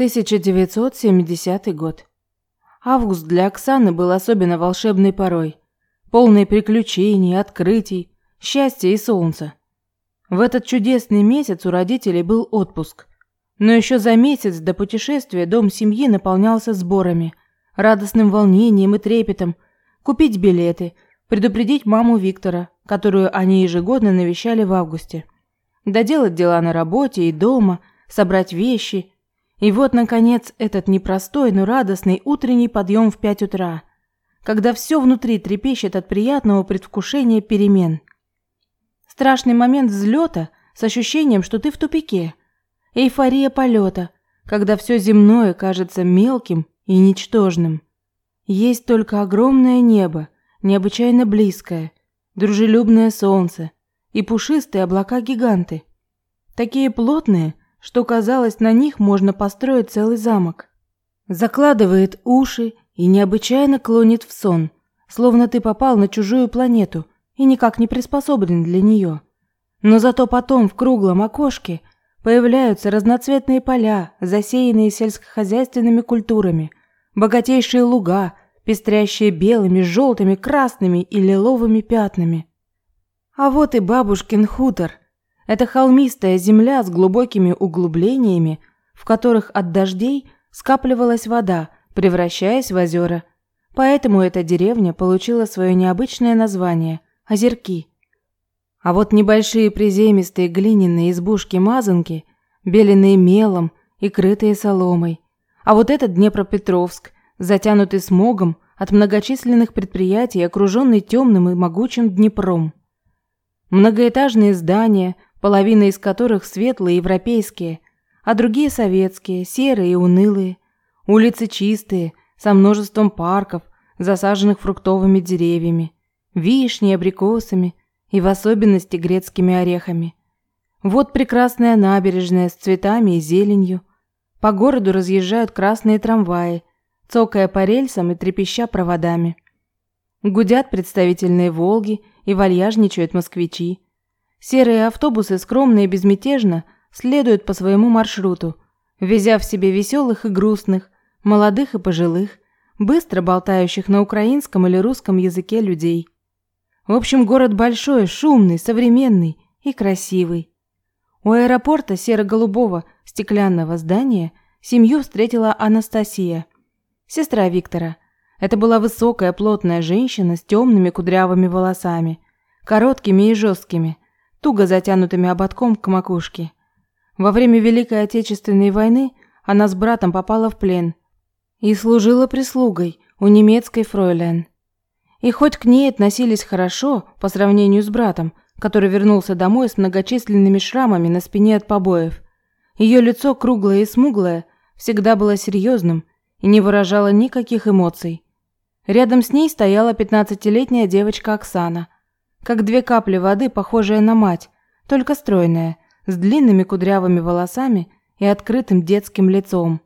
1970 год. Август для Оксаны был особенно волшебной порой, полный приключений, открытий, счастья и солнца. В этот чудесный месяц у родителей был отпуск. Но еще за месяц до путешествия дом семьи наполнялся сборами, радостным волнением и трепетом, купить билеты, предупредить маму Виктора, которую они ежегодно навещали в августе, доделать дела на работе и дома, собрать вещи – и вот, наконец, этот непростой, но радостный утренний подъем в пять утра, когда все внутри трепещет от приятного предвкушения перемен. Страшный момент взлета с ощущением, что ты в тупике. Эйфория полета, когда все земное кажется мелким и ничтожным. Есть только огромное небо, необычайно близкое, дружелюбное солнце и пушистые облака-гиганты. Такие плотные, что казалось, на них можно построить целый замок. Закладывает уши и необычайно клонит в сон, словно ты попал на чужую планету и никак не приспособлен для нее. Но зато потом в круглом окошке появляются разноцветные поля, засеянные сельскохозяйственными культурами, богатейшие луга, пестрящие белыми, желтыми, красными и лиловыми пятнами. А вот и бабушкин хутор, это холмистая земля с глубокими углублениями, в которых от дождей скапливалась вода, превращаясь в озера. Поэтому эта деревня получила свое необычное название – Озерки. А вот небольшие приземистые глиняные избушки-мазанки, беленые мелом и крытые соломой. А вот этот Днепропетровск, затянутый смогом от многочисленных предприятий, окруженный темным и могучим Днепром. Многоэтажные здания – половина из которых светлые европейские, а другие советские, серые и унылые. Улицы чистые, со множеством парков, засаженных фруктовыми деревьями, вишней, абрикосами и в особенности грецкими орехами. Вот прекрасная набережная с цветами и зеленью. По городу разъезжают красные трамваи, цокая по рельсам и трепеща проводами. Гудят представительные «Волги» и вальяжничают москвичи. Серые автобусы скромно и безмятежно следуют по своему маршруту, везя в себе веселых и грустных, молодых и пожилых, быстро болтающих на украинском или русском языке людей. В общем, город большой, шумный, современный и красивый. У аэропорта серо-голубого стеклянного здания семью встретила Анастасия, сестра Виктора. Это была высокая, плотная женщина с темными кудрявыми волосами, короткими и жесткими, туго затянутыми ободком к макушке. Во время Великой Отечественной войны она с братом попала в плен и служила прислугой у немецкой фройлен. И хоть к ней относились хорошо по сравнению с братом, который вернулся домой с многочисленными шрамами на спине от побоев, ее лицо круглое и смуглое всегда было серьезным и не выражало никаких эмоций. Рядом с ней стояла пятнадцатилетняя девочка Оксана – как две капли воды, похожая на мать, только стройная, с длинными кудрявыми волосами и открытым детским лицом.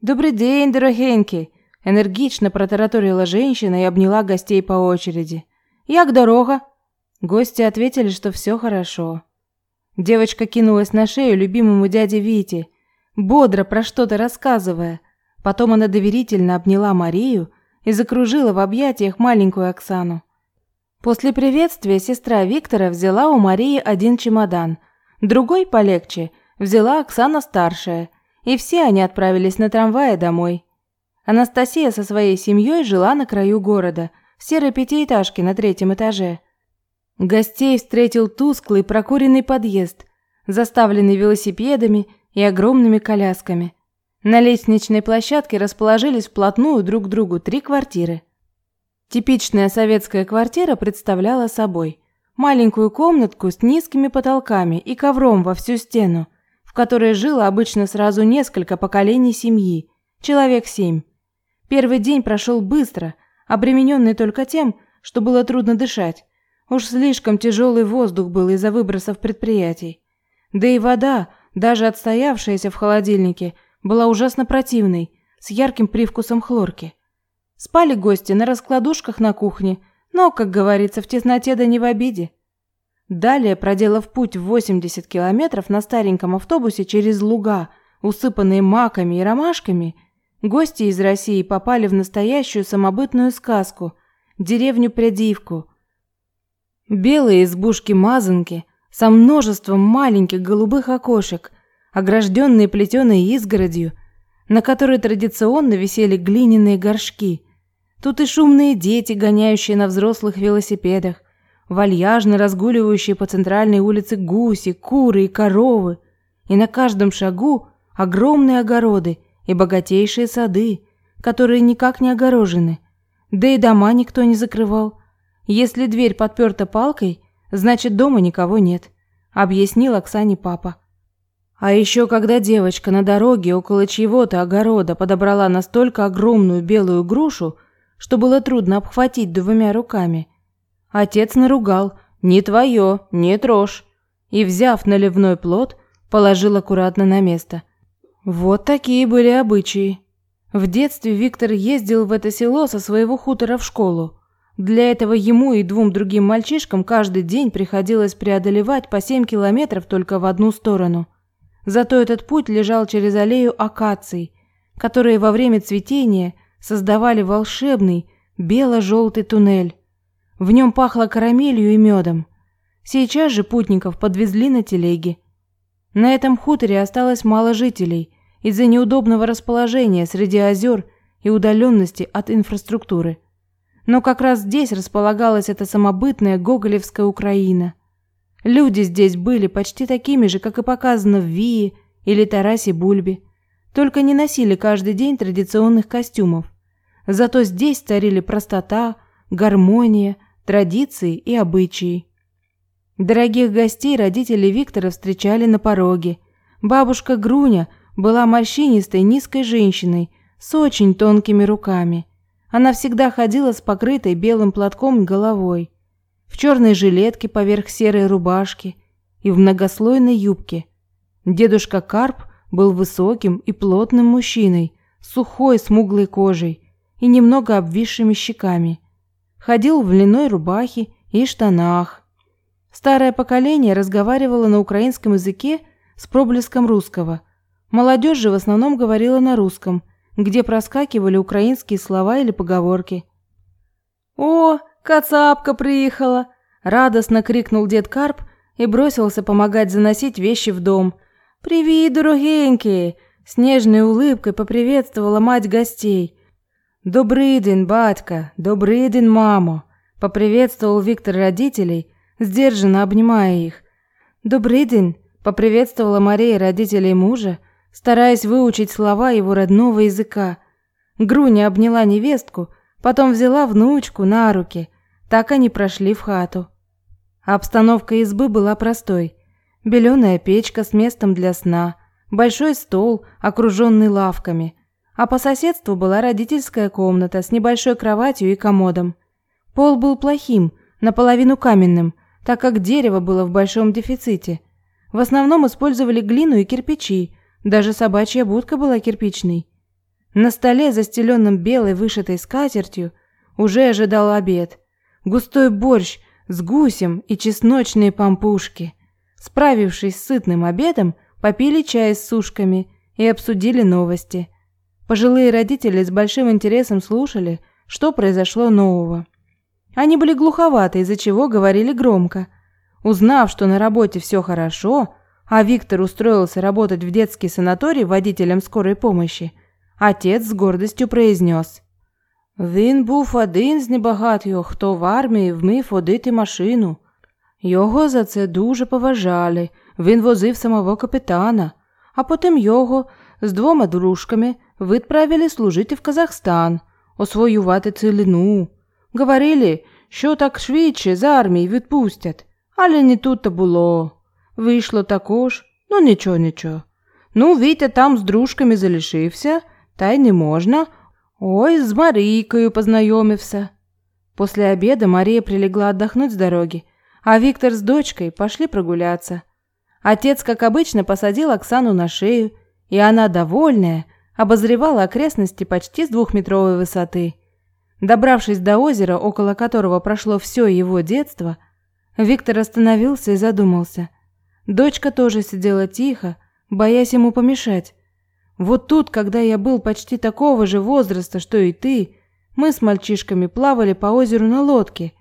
«Добрый день, дорогенький!» Энергично протараторила женщина и обняла гостей по очереди. «Як дорога?» Гости ответили, что все хорошо. Девочка кинулась на шею любимому дяде Вите, бодро про что-то рассказывая. Потом она доверительно обняла Марию и закружила в объятиях маленькую Оксану. После приветствия сестра Виктора взяла у Марии один чемодан, другой полегче взяла Оксана старшая, и все они отправились на трамвае домой. Анастасия со своей семьей жила на краю города, в серой пятиэтажке на третьем этаже. Гостей встретил тусклый прокуренный подъезд, заставленный велосипедами и огромными колясками. На лестничной площадке расположились вплотную друг к другу три квартиры. Типичная советская квартира представляла собой маленькую комнатку с низкими потолками и ковром во всю стену, в которой жило обычно сразу несколько поколений семьи, человек семь. Первый день прошел быстро, обремененный только тем, что было трудно дышать. Уж слишком тяжелый воздух был из-за выбросов предприятий. Да и вода, даже отстоявшаяся в холодильнике, была ужасно противной, с ярким привкусом хлорки. Спали гости на раскладушках на кухне, но, как говорится, в тесноте да не в обиде. Далее, проделав путь в 80 километров на стареньком автобусе через луга, усыпанные маками и ромашками, гости из России попали в настоящую самобытную сказку – деревню Прядивку. Белые избушки-мазанки со множеством маленьких голубых окошек, огражденные плетеной изгородью, на которой традиционно висели глиняные горшки. Тут и шумные дети, гоняющие на взрослых велосипедах, вальяжно разгуливающие по центральной улице гуси, куры и коровы, и на каждом шагу огромные огороды и богатейшие сады, которые никак не огорожены, да и дома никто не закрывал. Если дверь подперта палкой, значит дома никого нет, объяснил Оксане папа. А еще когда девочка на дороге около чьего-то огорода подобрала настолько огромную белую грушу, что было трудно обхватить двумя руками – Отец наругал «Не твое, не трожь!» и, взяв наливной плод, положил аккуратно на место. Вот такие были обычаи. В детстве Виктор ездил в это село со своего хутора в школу. Для этого ему и двум другим мальчишкам каждый день приходилось преодолевать по 7 километров только в одну сторону. Зато этот путь лежал через аллею акаций, которые во время цветения создавали волшебный бело-желтый туннель. В нем пахло карамелью и медом. Сейчас же путников подвезли на телеге. На этом хуторе осталось мало жителей из-за неудобного расположения среди озер и удаленности от инфраструктуры. Но как раз здесь располагалась эта самобытная гоголевская Украина. Люди здесь были почти такими же, как и показано в Вии или Тарасе Бульбе, только не носили каждый день традиционных костюмов. Зато здесь царили простота, гармония, традиции и обычаи. Дорогих гостей родители Виктора встречали на пороге. Бабушка Груня была морщинистой, низкой женщиной с очень тонкими руками. Она всегда ходила с покрытой белым платком головой, в черной жилетке поверх серой рубашки и в многослойной юбке. Дедушка Карп был высоким и плотным мужчиной, сухой смуглой кожей и немного обвисшими щеками – ходил в льняной рубахе и штанах. Старое поколение разговаривало на украинском языке с проблеском русского. Молодежь же в основном говорила на русском, где проскакивали украинские слова или поговорки. «О, кацапка приехала!» – радостно крикнул дед Карп и бросился помогать заносить вещи в дом. «Привет, дорогенькие!» – с нежной улыбкой поприветствовала мать гостей. «Добрый день, батька! Добрый день, мамо!» – поприветствовал Виктор родителей, сдержанно обнимая их. «Добрый день!» – поприветствовала Мария родителей мужа, стараясь выучить слова его родного языка. Груня обняла невестку, потом взяла внучку на руки. Так они прошли в хату. Обстановка избы была простой. Беленая печка с местом для сна, большой стол, окруженный лавками – а по соседству была родительская комната с небольшой кроватью и комодом. Пол был плохим, наполовину каменным, так как дерево было в большом дефиците. В основном использовали глину и кирпичи, даже собачья будка была кирпичной. На столе, застеленном белой вышитой скатертью, уже ожидал обед. Густой борщ с гусем и чесночные пампушки. Справившись с сытным обедом, попили чай с сушками и обсудили новости – Пожилые родители с большим интересом слушали, что произошло нового. Они были глуховаты, из-за чего говорили громко. Узнав, что на работе все хорошо, а Виктор устроился работать в детский санаторий водителем скорой помощи, отец з гордістю произнес. Він був один з небагатьох, хто в армії вмів водити машину. Його за це дуже поважали, він возив самого капітана, а потім його з двома дружками відправили служити в Казахстан, освоювати цілину. Говорили, що так швидше з армії відпустять, але не тут-то було. Вийшло також, ну нічого, нічого. Ну, Вітя там з дружками залишився, та й не можна. Ой, з Марійкою познайомився. После обеда Мария прилегла отдохнуть с дороги, а Виктор с дочкой пошли прогуляться. Отец, как обычно, посадил Оксану на шею, и она, довольная, обозревала окрестности почти с двухметровой высоты. Добравшись до озера, около которого прошло все его детство, Виктор остановился и задумался. Дочка тоже сидела тихо, боясь ему помешать, Вот тут, когда я был почти такого же возраста, что и ты, мы с мальчишками плавали по озеру на лодке,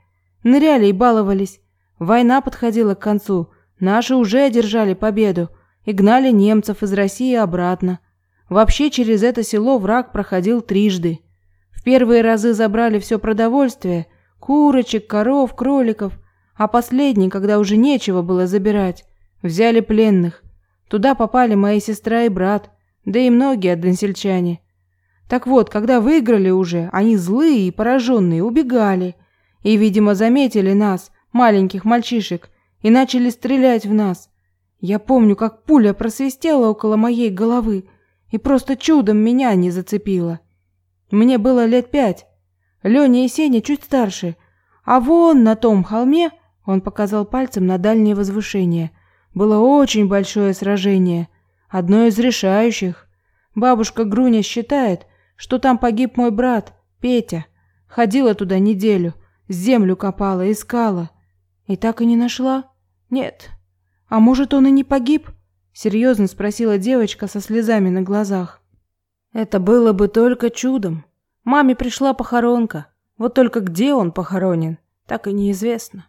ныряли и баловались. Война подходила к концу, наши уже одержали победу и гнали немцев из России обратно. Вообще через это село враг проходил трижды. В первые разы забрали все продовольствие, курочек, коров, кроликов, а последний, когда уже нечего было забирать, взяли пленных. Туда попали моя сестра и брат, да и многие односельчане. Так вот, когда выиграли уже, они злые и пораженные убегали. И, видимо, заметили нас, маленьких мальчишек, и начали стрелять в нас. Я помню, как пуля просвистела около моей головы и просто чудом меня не зацепила. Мне было лет пять. Леня и Сеня чуть старше. А вон на том холме, он показал пальцем на дальнее возвышение, было очень большое сражение, одно из решающих. Бабушка Груня считает, что там погиб мой брат, Петя. Ходила туда неделю, землю копала, искала. И так и не нашла? Нет. А может, он и не погиб? Серьезно спросила девочка со слезами на глазах. Это было бы только чудом. Маме пришла похоронка. Вот только где он похоронен, так и неизвестно.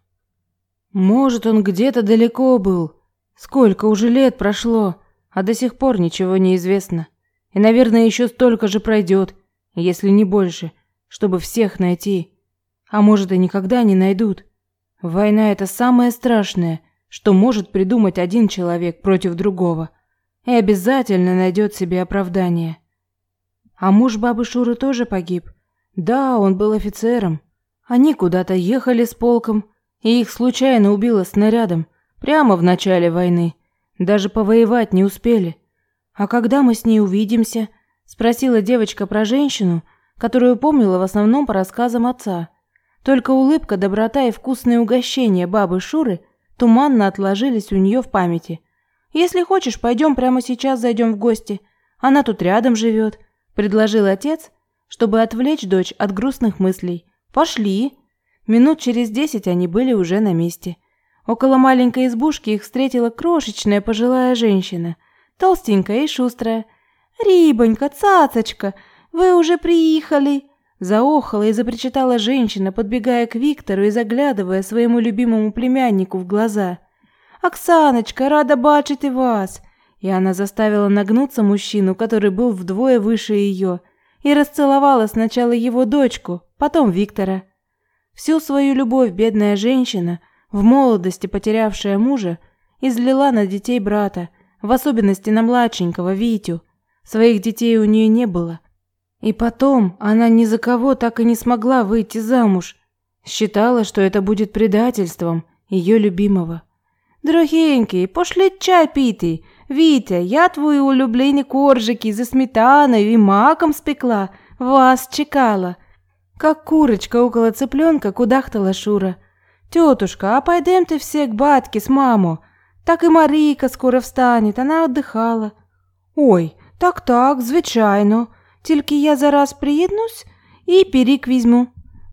Может, он где-то далеко был. Сколько уже лет прошло, а до сих пор ничего не известно. И, наверное, еще столько же пройдет, если не больше, чтобы всех найти. А может, и никогда не найдут. Война – это самое страшное, что может придумать один человек против другого. И обязательно найдет себе оправдание. А муж бабы Шуры тоже погиб. Да, он был офицером. Они куда-то ехали с полком, и их случайно убило снарядом, прямо в начале войны. Даже повоевать не успели. «А когда мы с ней увидимся?» – спросила девочка про женщину, которую помнила в основном по рассказам отца. Только улыбка, доброта и вкусные угощения бабы Шуры туманно отложились у нее в памяти. «Если хочешь, пойдем прямо сейчас зайдем в гости. Она тут рядом живет», – предложил отец, чтобы отвлечь дочь от грустных мыслей. «Пошли». Минут через десять они были уже на месте. Около маленькой избушки их встретила крошечная пожилая женщина – толстенькая и шустрая. «Рибонька, цацочка, вы уже приехали!» Заохала и запричитала женщина, подбегая к Виктору и заглядывая своему любимому племяннику в глаза. «Оксаночка, рада бачить и вас!» И она заставила нагнуться мужчину, который был вдвое выше ее, и расцеловала сначала его дочку, потом Виктора. Всю свою любовь бедная женщина, в молодости потерявшая мужа, излила на детей брата, в особенности на младшенького Витю. Своих детей у нее не было. И потом она ни за кого так и не смогла выйти замуж. Считала, что это будет предательством ее любимого. «Дорогенький, пошли чай пити. Витя, я твої улюблені коржики за сметаною и маком спекла. Вас чекала». Как курочка около цыпленка кудахтала Шура. «Тетушка, а пойдемте все к батьке с мамой. Так і Марійка скоро встане, вона отдихала. Ой, так так, звичайно. Тільки я зараз приєднусь і пиріг візьму.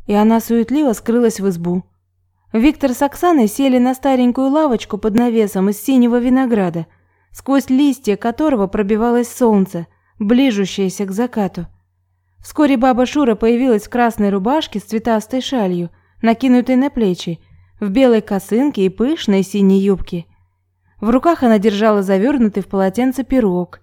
И она суетливо скрылась в избу. Виктор с Оксаной сели на старенькую лавочку под навесом из синего винограда, сквозь листья которого пробивалось солнце, ближущееся к закату. Вскоре баба Шура появилась в красной рубашке с цветастой шалью, накинутой на плечи, в белой косынке и пышной синей юбке – в руках она держала завернутый в полотенце пирог.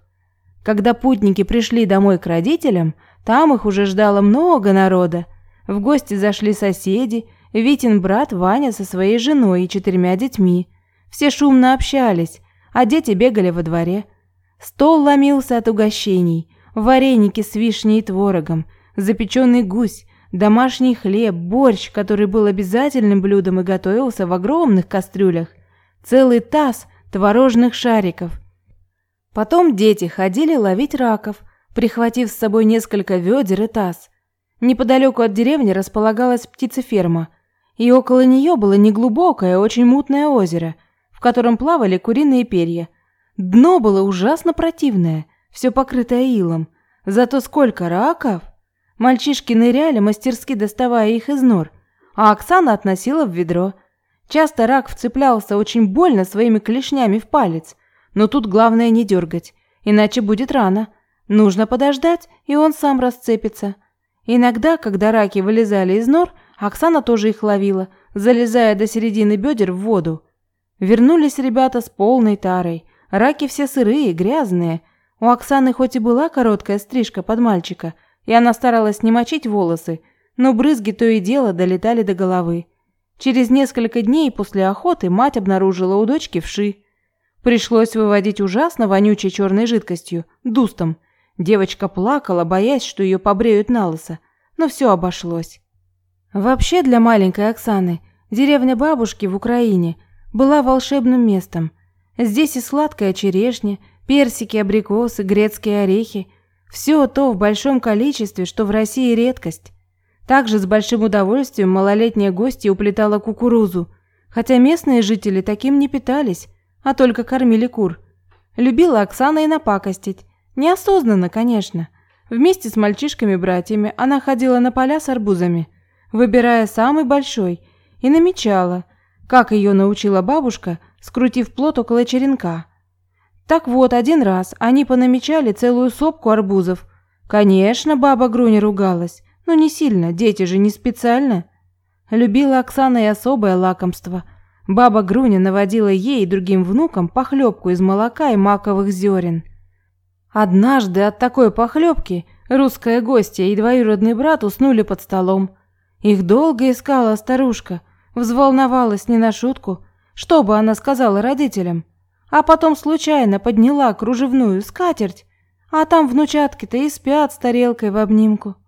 когда путники пришли домой к родителям, там их уже ждало много народа. В гости зашли соседи, Витин брат Ваня со своей женой и четырьмя детьми. Все шумно общались, а дети бегали во дворе. Стол ломился от угощений. Вареники с вишней и творогом, запеченный гусь, домашний хлеб, борщ, который был обязательным блюдом и готовился в огромных кастрюлях, целый таз творожных шариков. Потом дети ходили ловить раков, прихватив с собой несколько ведер и таз. Неподалеку от деревни располагалась птицеферма, и около нее было неглубокое, очень мутное озеро, в котором плавали куриные перья. Дно было ужасно противное, все покрытое илом. Зато сколько раков! Мальчишки ныряли, мастерски доставая их из нор, а Оксана относила в ведро – Часто рак вцеплялся очень больно своими клешнями в палец, но тут главное не дергать, иначе будет рано. Нужно подождать, и он сам расцепится. Иногда, когда раки вылезали из нор, Оксана тоже их ловила, залезая до середины бедер в воду. Вернулись ребята с полной тарой. Раки все сырые, грязные. У Оксаны хоть и была короткая стрижка под мальчика, и она старалась не мочить волосы, но брызги то и дело долетали до головы. Через несколько дней после охоты мать обнаружила у дочки вши. Пришлось выводить ужасно вонючей черной жидкостью, дустом. Девочка плакала, боясь, что ее побреют на лысо, но все обошлось. Вообще для маленькой Оксаны деревня бабушки в Украине была волшебным местом. Здесь и сладкая черешня, персики, абрикосы, грецкие орехи – все то в большом количестве, что в России редкость. Также с большим удовольствием малолетняя гостья уплетала кукурузу, хотя местные жители таким не питались, а только кормили кур. Любила Оксана и напакостить. Неосознанно, конечно. Вместе с мальчишками-братьями она ходила на поля с арбузами – выбирая самый большой, и намечала, как ее научила бабушка, скрутив плод около черенка. Так вот, один раз они понамечали целую сопку арбузов. Конечно, баба Груня ругалась, но не сильно, дети же не специально. Любила Оксана и особое лакомство. Баба Груня наводила ей и другим внукам похлебку из молока и маковых зерен. Однажды от такой похлебки русская гостья и двоюродный брат уснули под столом. Их долго искала старушка, взволновалась не на шутку, что бы она сказала родителям. А потом случайно подняла кружевную скатерть, а там внучатки-то и спят с тарелкой в обнимку.